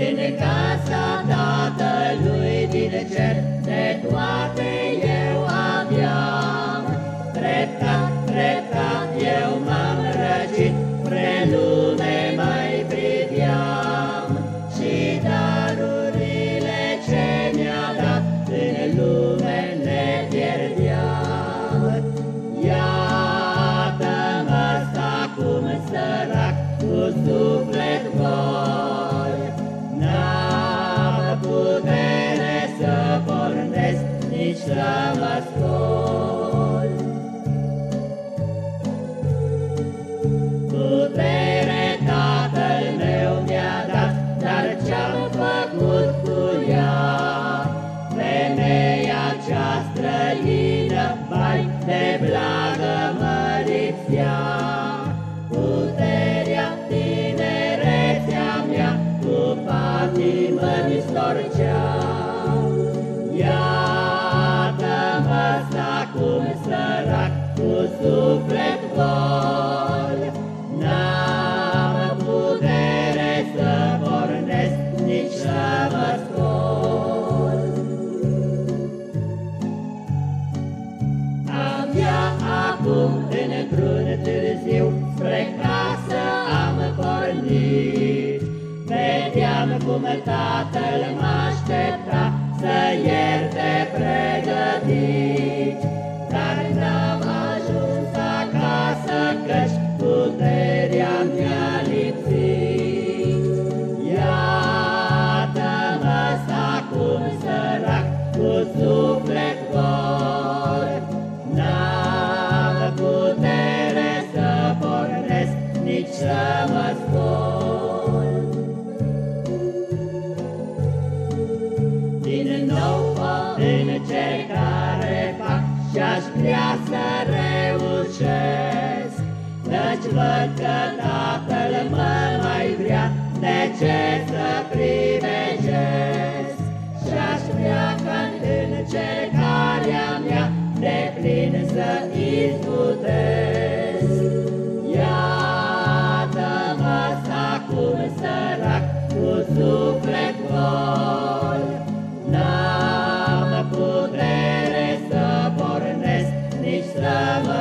În casa Tatălui din cer De toate eu aveam. Treptat, treptat eu m-am răcit Spre lume mai priveam Și darurile ce mi-a dat În lume le pierdeam. Iată-mă să mă scol. Putere Tatăl meu mi-a dat, dar ce-am făcut cu ea? Femeia cea străină, bai de blagă mă lipsea. Puterea, tinerețea mea, cu patimă mi storcea. acum sărac cu suflet gol. N-am putere să pornesc, nici să mă scol. Abia acum, într-un târziu, spre casă am pornit. Vedeam cum tatăl mă aștepta să ierte pregătit. Să mă scol. Din nou o încercare fac și-aș vrea să reușesc, Căci văd că Tatăl să izbutesc. suflet gol, N-am putere să pornesc, nici să mă